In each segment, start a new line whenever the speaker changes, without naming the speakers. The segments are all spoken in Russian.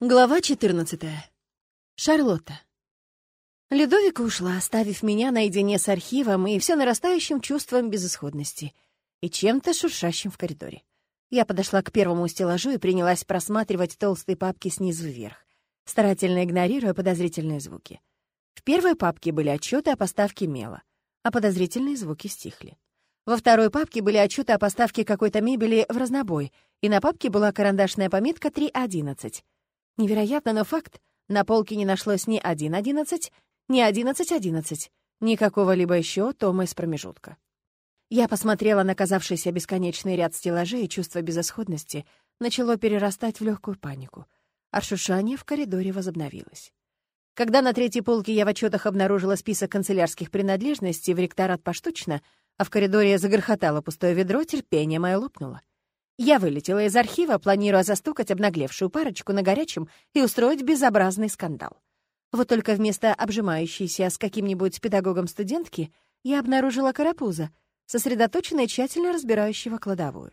Глава 14. Шарлотта. Людовика ушла, оставив меня наедине с архивом и все нарастающим чувством безысходности и чем-то шуршащим в коридоре. Я подошла к первому стеллажу и принялась просматривать толстые папки снизу вверх, старательно игнорируя подозрительные звуки. В первой папке были отчеты о поставке мела, а подозрительные звуки стихли. Во второй папке были отчеты о поставке какой-то мебели в разнобой, и на папке была карандашная пометка 3.11. Невероятно, но факт. На полке не нашлось ни 1.11, ни 11.11, никакого либо еще тома из промежутка. Я посмотрела на казавшийся бесконечный ряд стеллажей, и чувство безысходности начало перерастать в легкую панику. А шуршание в коридоре возобновилось. Когда на третьей полке я в отчетах обнаружила список канцелярских принадлежностей в ректорат поштучно, а в коридоре загрохотало пустое ведро, терпение мое лопнуло. Я вылетела из архива, планируя застукать обнаглевшую парочку на горячем и устроить безобразный скандал. Вот только вместо обжимающейся с каким-нибудь педагогом студентки я обнаружила карапуза, сосредоточенно и тщательно разбирающего кладовую.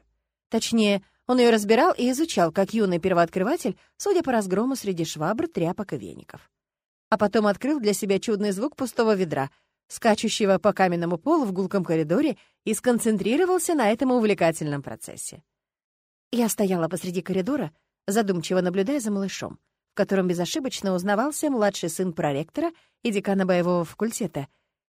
Точнее, он ее разбирал и изучал, как юный первооткрыватель, судя по разгрому среди швабр, тряпок и веников. А потом открыл для себя чудный звук пустого ведра, скачущего по каменному полу в гулком коридоре, и сконцентрировался на этом увлекательном процессе. Я стояла посреди коридора, задумчиво наблюдая за малышом, в котором безошибочно узнавался младший сын проректора и декана боевого факультета,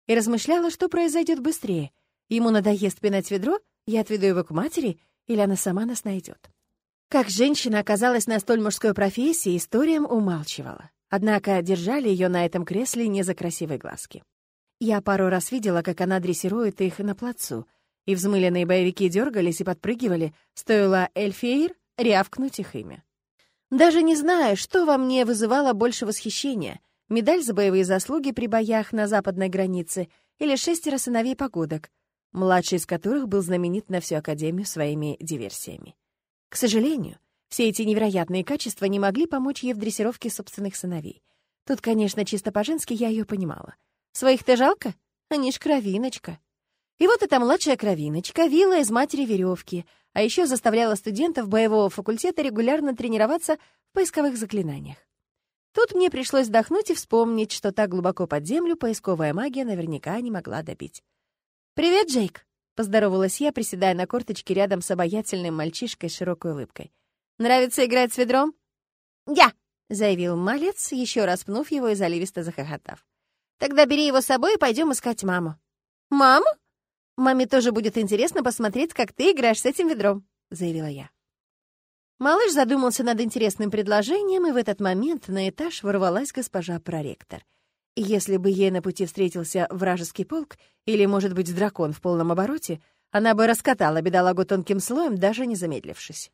и размышляла, что произойдет быстрее. Ему надоест пинать ведро, я отведу его к матери, или она сама нас найдет. Как женщина оказалась на столь мужской профессии, историям умалчивала. Однако держали ее на этом кресле не за красивые глазки. Я пару раз видела, как она дрессирует их на плацу — и взмыленные боевики дергались и подпрыгивали, стоило Эльфейр рявкнуть их имя. Даже не знаю, что во мне вызывало больше восхищения — медаль за боевые заслуги при боях на западной границе или шестеро сыновей погодок, младший из которых был знаменит на всю Академию своими диверсиями. К сожалению, все эти невероятные качества не могли помочь ей в дрессировке собственных сыновей. Тут, конечно, чисто по-женски я ее понимала. Своих-то жалко? Они ж кровиночка. И вот эта младшая кровиночка вила из матери веревки, а еще заставляла студентов боевого факультета регулярно тренироваться в поисковых заклинаниях. Тут мне пришлось вздохнуть и вспомнить, что так глубоко под землю поисковая магия наверняка не могла добить. «Привет, Джейк!» — поздоровалась я, приседая на корточке рядом с обаятельным мальчишкой с широкой улыбкой. «Нравится играть с ведром?» «Я!» — заявил малец, еще раз пнув его и заливисто захохотав. «Тогда бери его с собой и пойдем искать маму». «Маму?» «Маме тоже будет интересно посмотреть, как ты играешь с этим ведром», — заявила я. Малыш задумался над интересным предложением, и в этот момент на этаж ворвалась госпожа проректор. Если бы ей на пути встретился вражеский полк или, может быть, дракон в полном обороте, она бы раскатала бедолагу тонким слоем, даже не замедлившись.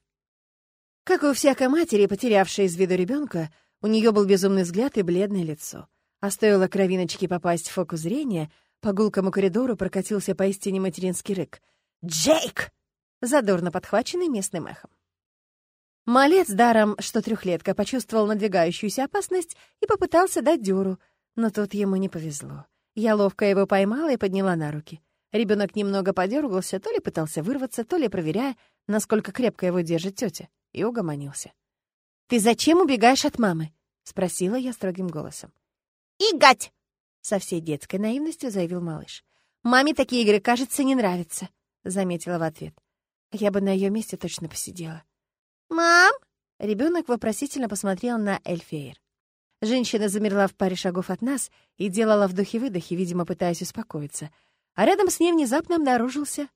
Как и у всякой матери, потерявшей из виду ребенка, у нее был безумный взгляд и бледное лицо. А стоило кровиночке попасть в фокус зрения — по гулкому коридору прокатился поистине материнский рык. «Джейк!» задорно подхваченный местным эхом. Малец, даром, что трехлетка, почувствовал надвигающуюся опасность и попытался дать дёру, но тут ему не повезло. Я ловко его поймала и подняла на руки. Ребенок немного подергался, то ли пытался вырваться, то ли проверяя, насколько крепко его держит тетя, и угомонился. «Ты зачем убегаешь от мамы?» — спросила я строгим голосом. «Игать!» Со всей детской наивностью заявил малыш. «Маме такие игры, кажется, не нравятся», — заметила в ответ. Я бы на ее месте точно посидела. «Мам!» — ребенок вопросительно посмотрел на Эльфеер. Женщина замерла в паре шагов от нас и делала вдохи-выдохи, видимо, пытаясь успокоиться. А рядом с ней внезапно обнаружился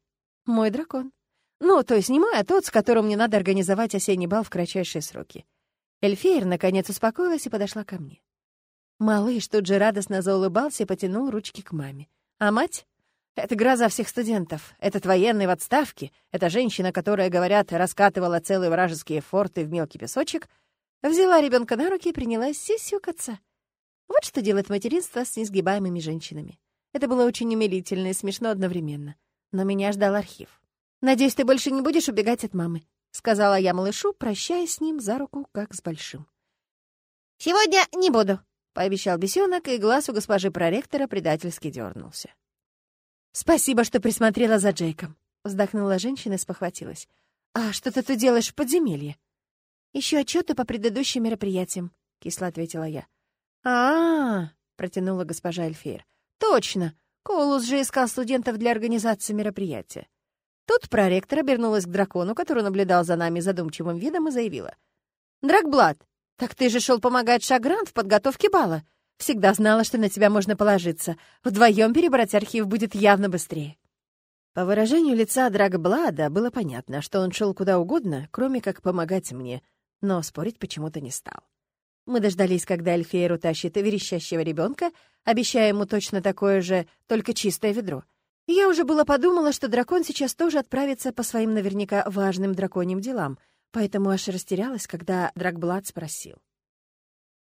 мой дракон. Ну, то есть не мой, а тот, с которым мне надо организовать осенний бал в кратчайшие сроки. Эльфеер, наконец, успокоилась и подошла ко мне. Малыш тут же радостно заулыбался и потянул ручки к маме. А мать? Это гроза всех студентов. Этот военный в отставке, эта женщина, которая, говорят, раскатывала целые вражеские форты в мелкий песочек, взяла ребенка на руки и принялась сисюкаться. Вот что делает материнство с несгибаемыми женщинами. Это было очень умилительно и смешно одновременно. Но меня ждал архив. «Надеюсь, ты больше не будешь убегать от мамы», — сказала я малышу, прощаясь с ним за руку, как с большим. «Сегодня не буду», — пообещал бесенок, и глаз у госпожи проректора предательски дернулся. «Спасибо, что присмотрела за Джейком», — вздохнула женщина и спохватилась. «А что ты тут делаешь в подземелье?» Еще отчеты по предыдущим мероприятиям», — кисло ответила я. а, протянула госпожа Эльфейр. «Точно! Колус же искал студентов для организации мероприятия». Тут проректор обернулась к дракону, который наблюдал за нами задумчивым видом, и заявила. «Дракблад, так ты же шел помогать Шагран в подготовке бала. Всегда знала, что на тебя можно положиться. Вдвоем перебрать архив будет явно быстрее». По выражению лица Драгблада было понятно, что он шел куда угодно, кроме как помогать мне, но спорить почему-то не стал. Мы дождались, когда Эльфеер утащит верещащего ребенка, обещая ему точно такое же, только чистое ведро. Я уже было подумала, что дракон сейчас тоже отправится по своим наверняка важным драконьим делам, поэтому аж растерялась, когда Драгблад спросил.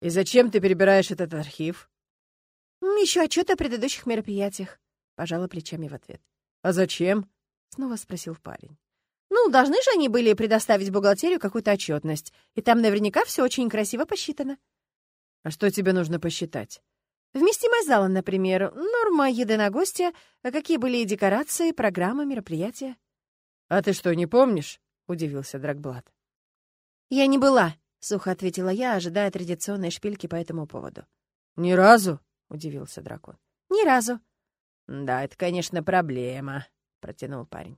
«И зачем ты перебираешь этот архив?»
«Еще отчет о предыдущих мероприятиях», — пожала плечами в ответ.
«А зачем?»
— снова спросил парень. «Ну, должны же они были предоставить бухгалтерию какую-то отчетность, и там наверняка все очень красиво посчитано».
«А что тебе нужно посчитать?»
Вместимость зала, например, норма еды на гостя, а какие были декорации, программы, мероприятия.
«А ты что, не помнишь?» — удивился Драгблат.
«Я не была», — сухо ответила я, ожидая традиционной шпильки по этому поводу.
«Ни разу?» — удивился дракон.
«Ни разу».
«Да, это, конечно, проблема», — протянул парень.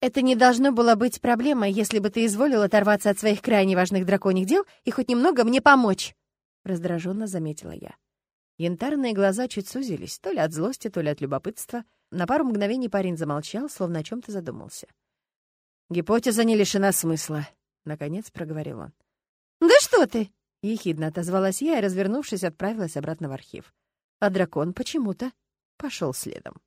«Это не должно было быть проблемой, если бы ты изволил оторваться от своих крайне важных драконьих дел и хоть немного мне помочь», — раздраженно заметила я. Янтарные глаза чуть сузились, то ли от злости, то ли от любопытства. На пару мгновений парень замолчал, словно о чем-то задумался.
«Гипотеза не лишена смысла», — наконец проговорил он.
«Да что ты!»
— ехидно отозвалась я и, развернувшись, отправилась обратно в архив. А дракон почему-то пошел следом.